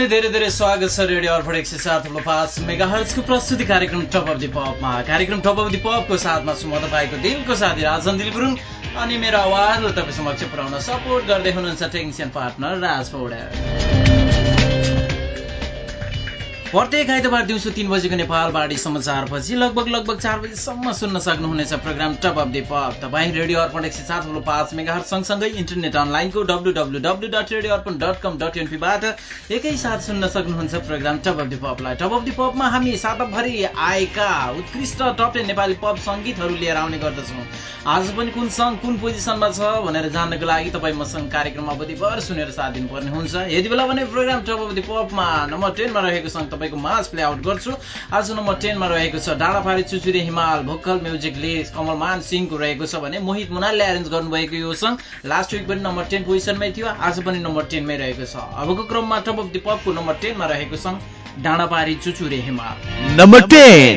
अनि धेरै धेरै स्वागत छ रेडियो अर्फड एक सय सात पाँच मेगा हर्चको प्रस्तुति कार्यक्रम टप अफ दि पपमा कार्यक्रम टप अफ दि पपको साथमा छु म तपाईँको दिलको साथी राजन दिल गुरुङ अनि मेरो आवाजलाई तपाईँ समक्ष पुऱ्याउन सपोर्ट गर्दै हुनुहुन्छ टेक्निसियन पार्टनर राज पौडेल। प्रत्येक आइतबार दिउँसो तिन बजेको नेपाल बाढी समाचारपछि लगभग लगभग चार बजीसम्म सुन्न सक्नुहुनेछ program top of the pop. तपाईँ रेडियो अर्पण एक सय सात ठुलो पाँच मेगा सँगसँगै इन्टरनेट अनलाइनको W W W dot radio Arpan dot com dot एनपीबाट एकैसाथ सुन्न सक्नुहुन्छ प्रोग्राम टप अफ दि पपलाई। टप अफ दि पपमा हामी साताभरि आएका उत्कृष्ट टप टेन नेपाली पप सङ्गीतहरू लिएर आउने गर्दछौँ। आज पनि कुन सङ्ग कुन पोजिसनमा छ भनेर जान्नको लागि तपाईँ मसँग कार्यक्रम अवधिभर सुनेर साथ दिनुपर्ने हुन्छ। यति बेला भने प्रोग्राम टप अफ दि पपमा नम्बर टेनमा रहेको सङ्ग तपाईँको माझ प्ले आउट गर्छु। आज नम्बर टेनमा रहेको छ डाँडाफारी चुचुरे हिमाल भोकल म्युजिकले कमलमान सिंहको रहेको छ भने मोहित मुनालले एरेन्ज गर्नुभएको यो सङ्ग लास्ट विक पनि नम्बर टेन पोजिसनमै थियो आज पनि नम्बर टेनमै रहेको छ। अबको क्रममा टप अफ दि पपको नम्बर टेनमा रहेको सङ्ग डाँडापारी चुचुरे हिमाल। Number ten.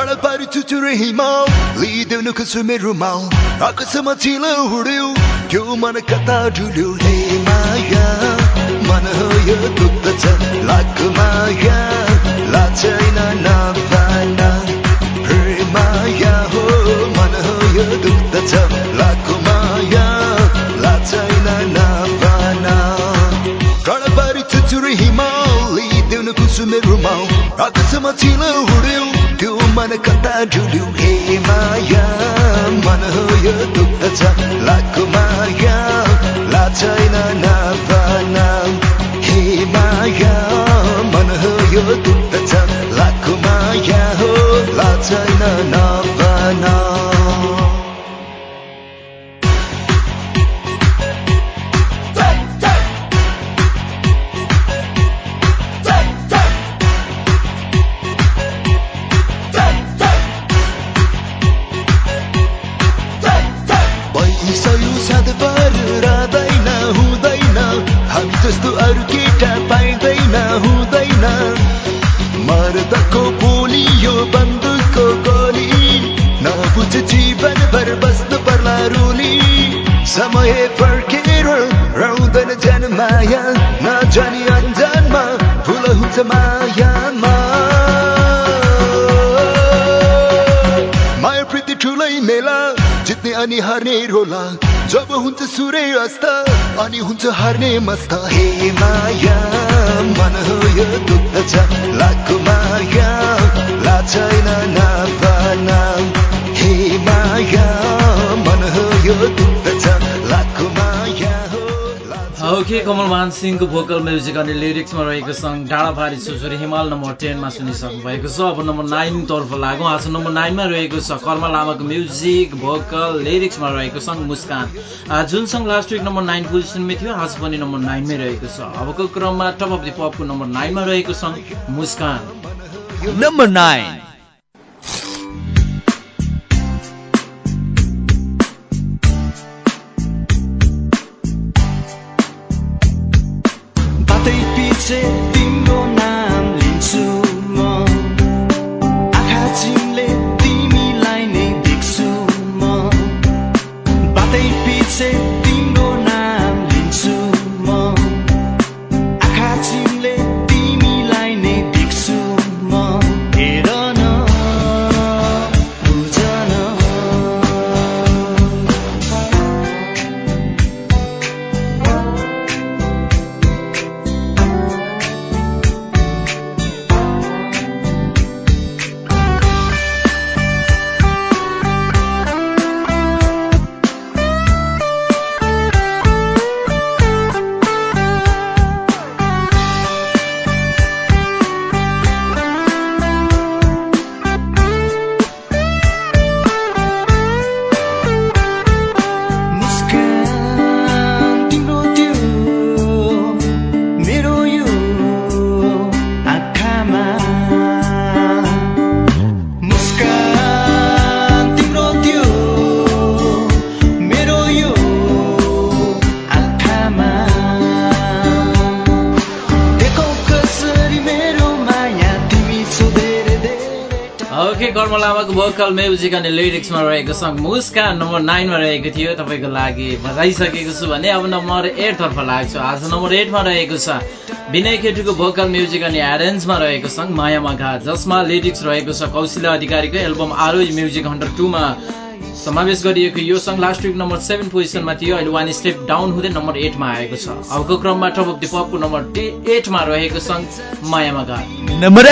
चुचुरे हिमाल लिइदेऊ कसुमे रुमाल आकाशमा चिलो उड्यो यो मन कता डुल्यो हे माया मन हो यो दुख्दछ लाख माया लाचैन नपाना हे माया हो मन हो यो दुख्दछ लाख माया लाचैन नपाना गडबारी चुचुरे हिमाल लिइदेऊ कुसुमे रुमाल आकाशमा चिलो उड्यो त्यो मन कता डुल्यो हे माया? मन हो यो दुख्दछ लाखो माया। लाचैन नपाना हे माया मन हो यो दुख्दछ लाखो माया हो। लाचैन नपाना मेला जित्ने अनि हार्ने रोला। जब हुन्छ सुरे अस्त अनि हुन्छ हार्ने मस्त। हे माया मन हो यो दुख्दछ लाखो माया लाचैन नपाना हे माया मन हो यो दुख्दछ लाखो ओके कमलमान सिंहको भोकल म्युजिक अनि लिरिक्समा रहेको सङ्ग डाँडाभारी सुसुरी हिमाल नम्बर टेनमा सुनिसक्नु भएको छ। अब नम्बर नाइनतर्फ लागौँ। आज नम्बर नाइनमा रहेको छ कर्मा लामाको म्युजिक भोकल लिरिक्समा रहेको सङ्ग मुस्कान। जुन song last week number nine पोजिसनमै थियो आज पनि नम्बर नाइनमै रहेको छ। अबको क्रममा टप अफ दि पपको नम्बर नाइनमा रहेको song Muskan. Number nine sit लामाको भोकल म्युजिक अनि लिरिक्समा रहेको सङ्ग मुस्कान नम्बर नाइनमा रहेको थियो। तपाईँको लागि बजाइसकेको छु भने अब नम्बर एटतर्फ लाग्छु। आज नम्बर एटमा रहेको छ। विनय खेटुको भोकल म्युजिक अनि एरेन्जमा रहेको सङ्ग मायामा घाट जसमा लिरिक्स रहेको छ। कौशिला अधिकारीको एल्बम आरोज म्युजिक हन्ड्रेड टूमा समावेश गरिएको यो song last week number seven पोजिसनमा थियो। अहिले वान स्टेप डाउन हुँदै नम्बर एटमा आएको छ। अबको क्रममा टप अफ द पपको नम्बर एटमा रहेको सङ्ग मायामा घाट नम्बर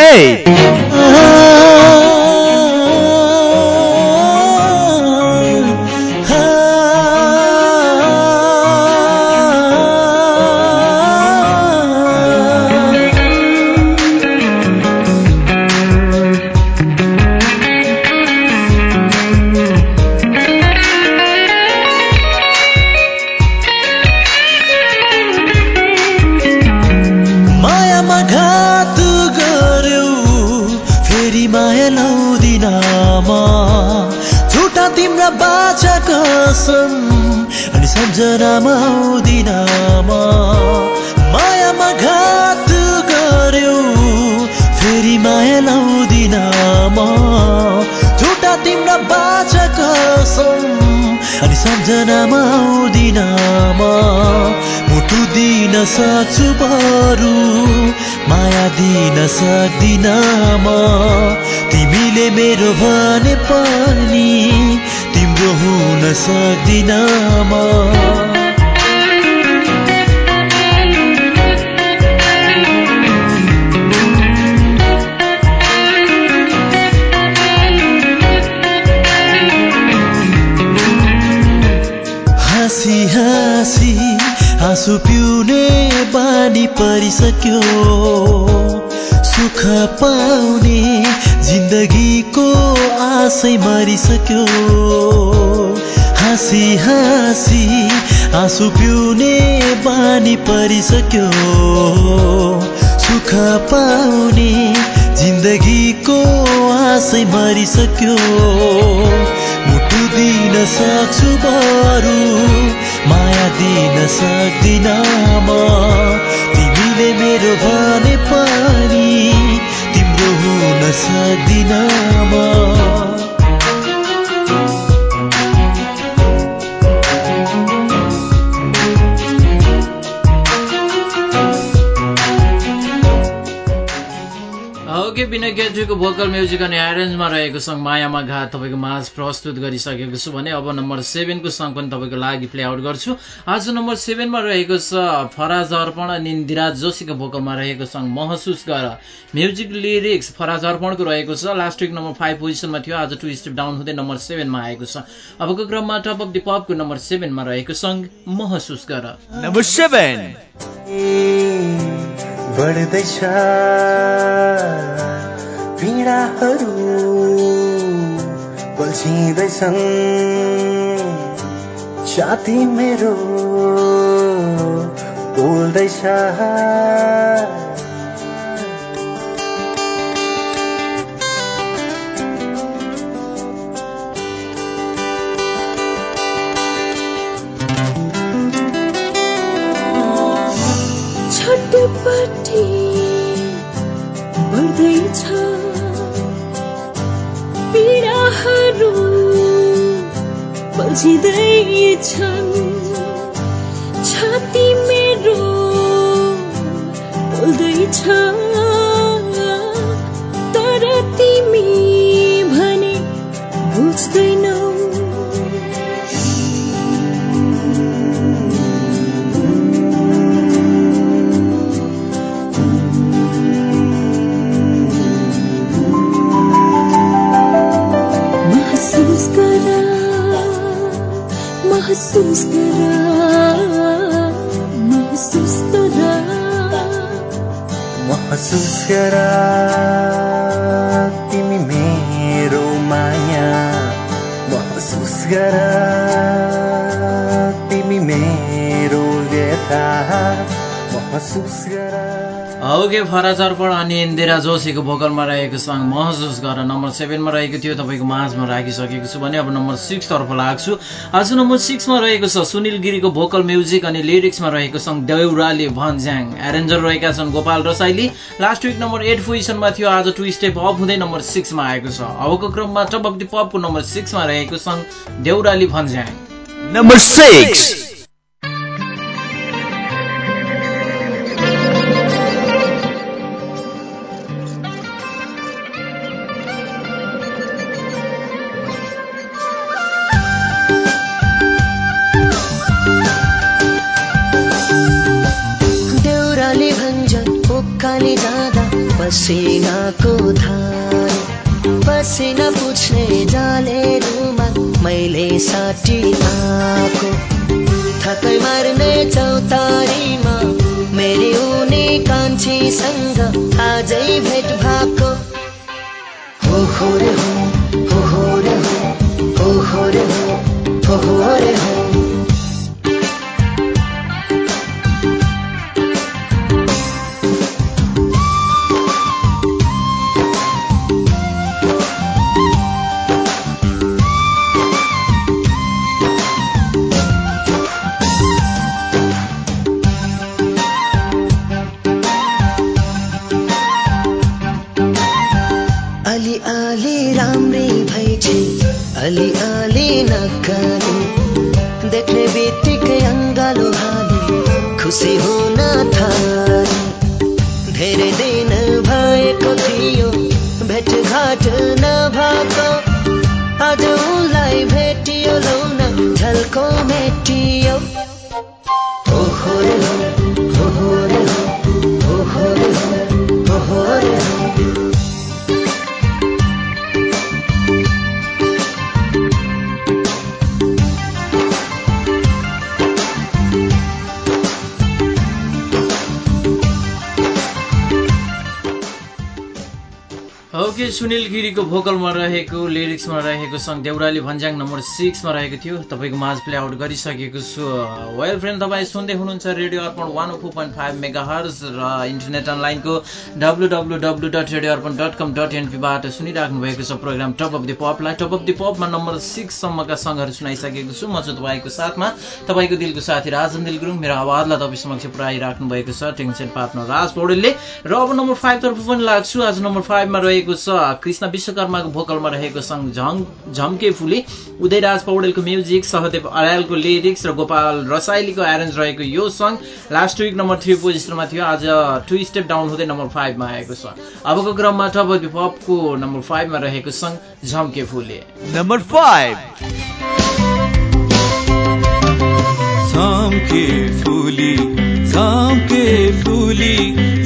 लाउँदिनमा झुटा तिम्रा बाचा कसम अनि सम्झनामा आउँदिनमा मायामा घात गर्यो फेरि माया लाउँदिनमा झुटा तिम्रा बाचा कसम अनि सम्झनामा आउँदिनमा मुटु दिन सक्छु बरु माया दिन सक्दिन म। तिमीले मेरो भने पनि तिम्रो हुन सक्दिन म। आँसु पिउने बानी परिसक्यो। सुख पाउने जिन्दगीको आशै मरिसक्यो। हाँसी हाँसी आँसु पिउने बानी परिसक्यो। सुख पाउने जिन्दगीको आशै मरिसक्यो। मुटु दिन सक्छु बरु माया दिन सक्दिन म। तिमीले मेरो भने पनि तिम्रो हुन सक्दिन म। गेजुको भोकल म्युजिक अनि एरेन्जमा रहेको सङ्ग मायामा घाट तपाईँको माझ प्रस्तुत गरिसकेको छु भने अब नम्बर सेभेनको सङ्ग पनि तपाईँको लागि प्ले आउट गर्छु। आज नम्बर सेभेनमा रहेको छ फराज अर्पण अनि इन्दिराज जोशीको भोकलमा रहेको सङ्ग महसुस गर। म्युजिक लिरिक्स फराज अर्पणको रहेको छ। लास्ट विक नम्बर फाइभ पोजिसनमा थियो। आज टु स्टेप डाउन हुँदै नम्बर सेभेनमा आएको छ। अबको क्रममा टप अफ दि पपको नम्बर सेभेनमा रहेको सङ्ग महसुस गर। नम्बर सेभेन बढ्दैछ। पीडाहरू बल्झिँदैछन्। छाती मेरो बोल्दैछ। छटपट्टि बल्झिँदैछन् छाती मेरो बोल्दैछ। महसुस ओके फराज अर्पण अनि इन्दिरा जोशीको भोकलमा रहेको सङ्ग महसुस गरेर नम्बर सेभेनमा रहेको थियो तपाईँको माझमा राखिसकेको छु भने अब नम्बर सिक्सतर्फ लाग्छु। आज नम्बर सिक्समा रहेको छ सुनिल गिरीको भोकल म्युजिक अनि लिरिक्समा रहेको सङ्ग देउराली भन्ज्याङ। एरेन्जर रहेका छन् Gopal Rasaili. Last week number eight पोजिसनमा थियो आज टु स्टेप अप हुँदै नम्बर सिक्समा आएको छ। अबको क्रममा टप अफ दि पपको नम्बर सिक्समा रहेको सङ्ग देउराली भन्ज्याङ। Number 6. साटी आएको थकै मार्ने चौतारीमा मेरी उनी कान्छीसँग आजै भेट भएको। हो हो हो। भएको सुनिल गिरीको भोकलमा रहेको लिरिक्समा रहेको सङ्ग देउराली भन्ज्याङ नम्बर सिक्समा रहेको थियो। तपाईँको माझ प्ले आउट गरिसकेको छु। वेल फ्रेन्ड तपाईँ सुन्दै हुनुहुन्छ radio Arpan one four point five mega hertz र इन्टरनेट अनलाइनको W W W dot radio Arpan dot com dot एनपीबाट सुनिराख्नु भएको छ प्रोग्राम टप अफ द पपलाई टप अफ द पपमा नम्बर सिक्ससम्मका सङ्गहरू सुनाइसकेको छु। म चाहिँ तपाईँको साथमा। तपाईँको दिलको साथी राजन दिल गुरुङ मेरो आवाजलाई तपाईँ समक्ष पुऱ्याइराख्नु भएको छ। टेन्सन पार्टनर राज पौडेलले। र अब नम्बर फाइभतर्फ पनि लाग्छु। आज नम्बर फाइभमा रहेको छ कृष्ण विश्वकर्माको भोकलमा रहेको सङ्ग झङ झम्के फुली उदयराज पौडेलको म्युजिक सहदेव अर्यालको लिरिक्स र गोपाल रसाइलीको एरेन्ज रहेको यो song last week number three पोजिसनमा थियो। आज टु स्टेप डाउन हुँदै नम्बर फाइभमा आएको छ। अबको क्रममा टप अफ पपको नम्बर फाइभमा रहेको सङ्ग झम्के फुले। Number 5. झम्के फुली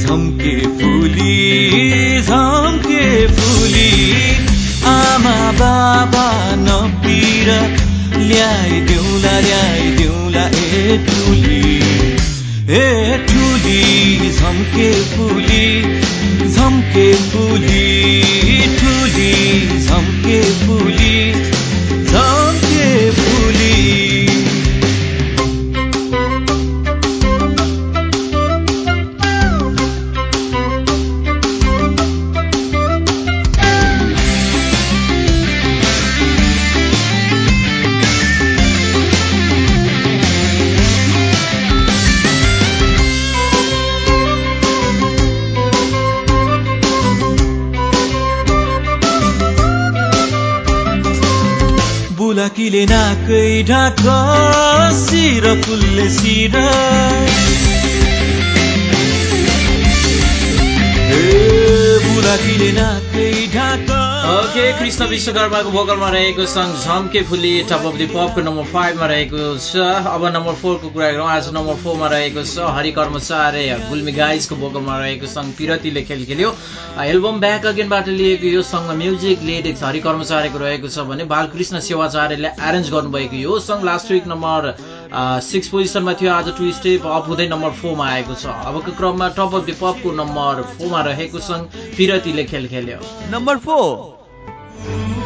झम्के फुली झम्के फुली। आमा बाबा नपिर ल्याइदेऊला ल्याइदेऊला ए ठुली। ए ठुली झम्के फुली झम्के फुली ठुली झम्के फुली। बुलाकीले नाकै ढाक सिर फुलले सिर। ए, बुलाकीले नाकै ढाक। ओके कृष्ण विश्वकर्माको भोकलमा रहेको song Jhamke Phuli top of the पपको number फाइभमा रहेको छ। अब नम्बर फोरको कुरा गरौँ। आज नम्बर फोरमा रहेको छ हरि कर्मचार्य गुल्मी गाइजको भोकलमा रहेको सङ्ग पिरतीले खेल खेल्यो। एल्बम ब्याक अगेनबाट लिएको यो सङ्ग म्युजिक लिरिक्स हरि कर्मचार्यको रहेको छ भने बालकृष्ण सेवाचार्यले एरेन्ज गर्नुभएको यो song last week number six पोजिसनमा थियो आज टु स्टेप अप हुँदै नम्बर फोरमा आएको छ अबको क्रममा टप अफ दि पपको नम्बर फोरमा रहेको सङ्ग पिरतीले खेल खेल्यो Number 4.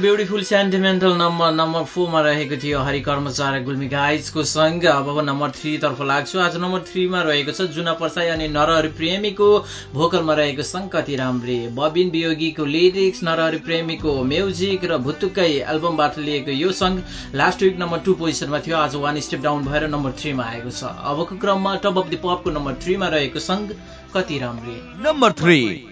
Beautiful sentimental number number फोरमा रहेको थियो हरि कर्मचार्य गुल्मी गाइजको सङ्ग। अब नम्बर थ्रीतर्फ लाग्छु। आज नम्बर थ्रीमा रहेको छ जुना पर्साई अनि नरहरि प्रेमीको भोकलमा रहेको सङ्ग कति राम्रे। बबिन वियोगीको लिरिक्स नरहरि प्रेमीको म्युजिक र भुत्तुकै एल्बमबाट लिएको यो song last week number two पोजिसनमा थियो। आज वान स्टेप डाउन भएर नम्बर थ्रीमा आएको छ। अबको क्रममा टप अफ द पपको नम्बर थ्रीमा रहेको सङ्ग कति राम्रे। Number 3.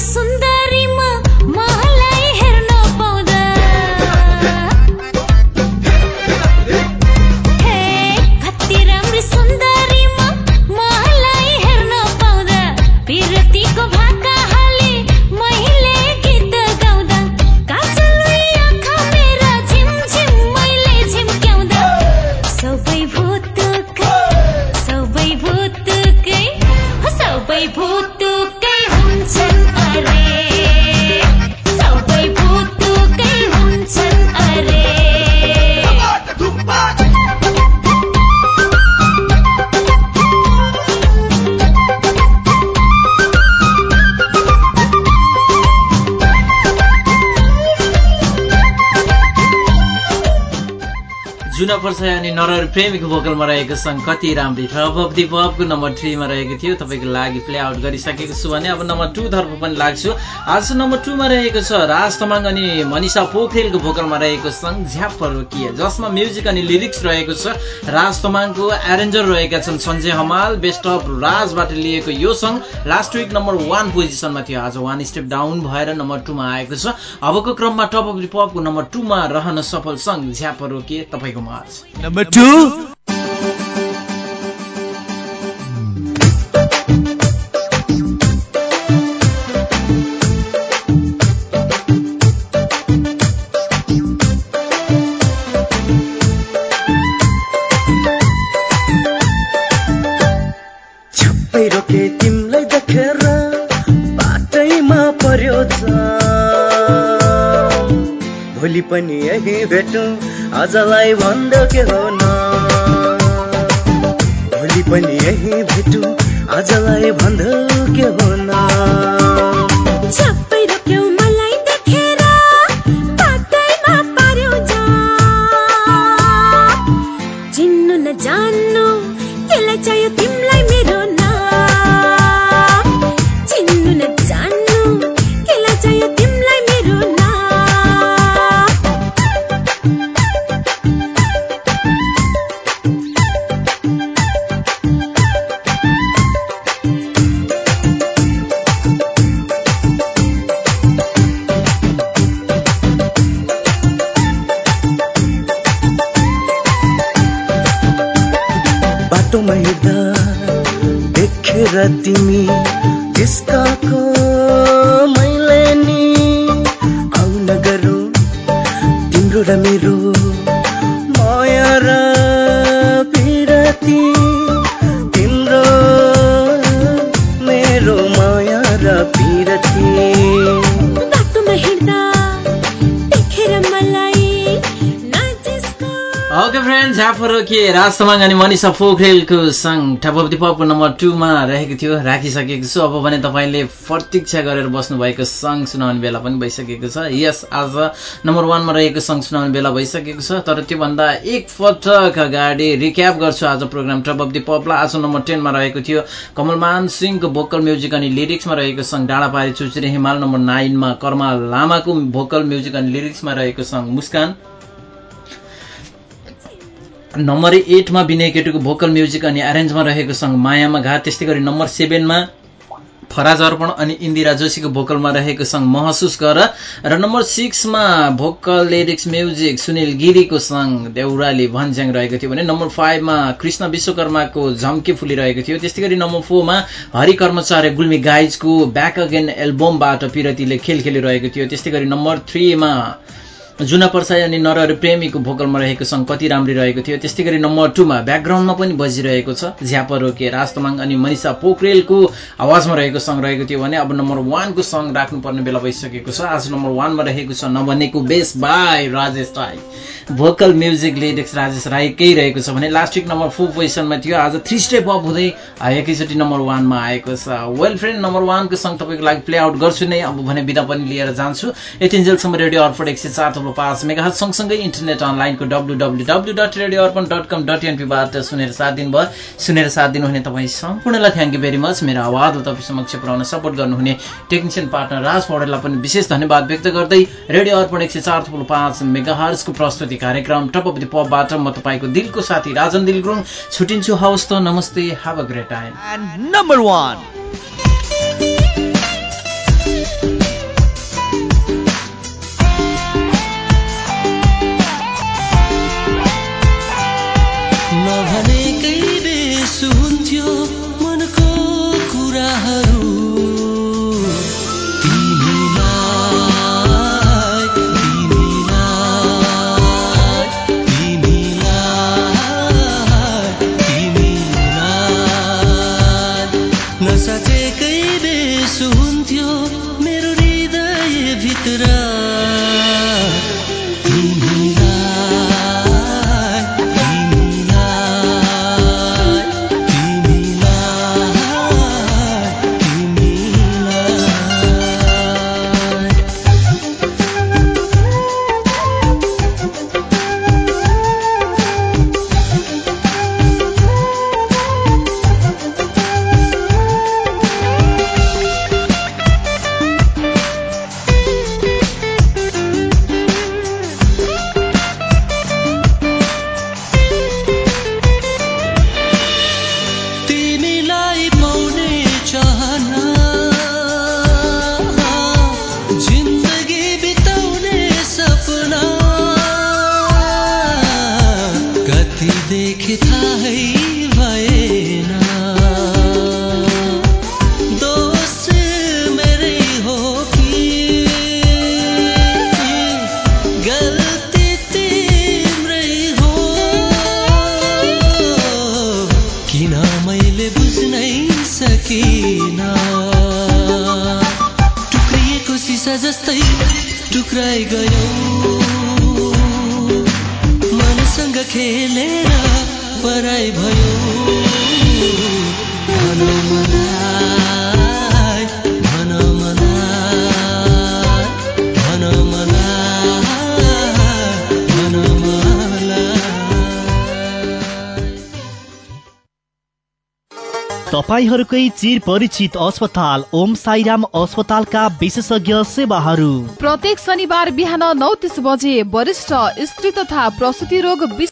कति नरहरि प्रेमीको भोकलमा रहेको सङ्ग कति राम्री टप अफ दि पपको नम्बर थ्रीमा रहेको थियो तपाईँको लागि प्ले आउट गरिसकेको छु भने अब नम्बर टूतर्फ पनि लाग्छु आज नम्बर टूमा रहेको छ राज तमाङ अनि मनिषा पोखरेलको भोकलमा रहेको सङ्ग झ्याप रोकिए जसमा म्युजिक अनि लिरिक्स रहेको छ। राज तमाङको एरेन्जर रहेका छन् सञ्जय हमाल बेस्ट अफ राजबाट लिएको यो song last week number one पोजिसनमा थियो। आज वान स्टेप डाउन भएर नम्बर टूमा आएको छ। अबको क्रममा टप अफ दि पपको नम्बर टूमा रहन सफल सङ्ग झ्याप रोकिए तपाईँको माझ। आजलाई भन्दो के हो न। भोलि पनि यही भेटौँ आजलाई भन्दो के हो न। बाटोमा हिँड्दा देखेर तिमी जिस्काको मैले नि आउन गरौँ तिम्रो र मेरो माया र पिरती झाफरो के राज तमाङ अनि मनिषा पोखरेलको सङ्ग ठपपति पपको नम्बर टूमा रहेको थियो राखिसकेको छु। अब भने तपाईँले प्रतीक्षा गरेर बस्नुभएको सङ्ग सुनाउने बेला पनि भइसकेको छ। यस आज नम्बर वानमा रहेको सङ्ग सुनाउने बेला भइसकेको छ। तर त्योभन्दा एक पटक अगाडि रिक्याप गर्छु आज प्रोग्राम। टप अफ दि पपलाई आज नम्बर टेनमा रहेको थियो। कमलमान सिंहको भोकल म्युजिक अनि लिरिक्समा रहेको सङ्ग डाँडापारी चुचुरे हिमाल नम्बर नाइनमा कर्मा लामाको भोकल म्युजिक अनि लिरिक्समा रहेको सङ्ग मुस्कान। नम्बर एटमा विनय केटुको भोकल म्युजिक अनि एरेन्जमा रहेको सङ्ग मायामा घाट त्यस्तै गरी नम्बर सेभेनमा फराज अर्पण अनि इन्दिरा जोशीको भोकलमा रहेको सङ्ग महसुस गर। र नम्बर सिक्समा भोकल लिरिक्स म्युजिक सुनिल गिरीको सङ्ग देउराली भन्ज्याङ रहेको थियो भने नम्बर फाइभमा कृष्ण विश्वकर्माको झम्के फुलिरहेको थियो। त्यस्तै गरी नम्बर फोरमा हरि कर्मचार्य गुल्मी गाइजको ब्याक अगेन एल्बमबाट पिरतीले खेल खेलिरहेको थियो। त्यस्तै गरी नम्बर थ्रीमा जुना पर्साई अनि नरहरी प्रेमीको भोकलमा रहेको सङ्ग कति राम्री रहेको थियो त्यस्तै गरी नम्बर टूमा ब्याकग्राउन्डमा पनि बजिरहेको छ। झ्याप रोके राजतमाङ अनि मनिषा पोखरेलको आवाजमा रहेको सङ्ग रहेको थियो भने अब नम्बर वानको सङ्ग राख्नुपर्ने बेला भइसकेको छ। आज नम्बर वानमा रहेको छ नभनेको base by Rajesh Rai. Vocal music lyrics Rajesh राईकै रहेको छ भने लास्ट विक नम्बर फोर पोजिसनमा थियो। आज थ्री स्टेप अप हुँदै एकैचोटि नम्बर वानमा आएको छ। वेल फ्रेन्ड नम्बर वानको सङ्ग तपाईँको लागि प्ले आउट गर्छु नै। अब भने बिदा पनि लिएर जान्छु। यतिन्जेलसम्म रेडियो अर्पण एक सय थप्लो पाँच मेगा सँगसँगै इन्टरनेट अनलाइनको W W W dot radio Arpan dot com dot एनपीबाट सुनेर साथ दिनुभयो सुनेर साथ दिनुहुने तपाईँ सम्पूर्णलाई थ्याङ्क यू भेरी मच मेरो आवाजलाई तपाईँ समक्ष पुऱ्याउन सपोर्ट गर्नुहुने टेक्निसियन पार्टनर राज पौडेललाई पनि विशेष धन्यवाद व्यक्त गर्दै रेडियो अर्पण एक सय प्रस्तुति कार्यक्रम टप अफ द पपबाट म तपाईँको दिलको साथी राजन दिल गुरुङ छुट्टिन्छु हवस् त नमस्ते। Have a great time And number जस्तै टुक्राइ गयो। मनसँग खेलेर पराइ भयो। भन तपाईँहरूकै चिर परिचित अस्पताल ओम साईराम अस्पतालका विशेषज्ञ सेवाहरू। प्रत्येक शनिबार बिहान नौ तिस बजे वरिष्ठ स्त्री तथा प्रसुति रोग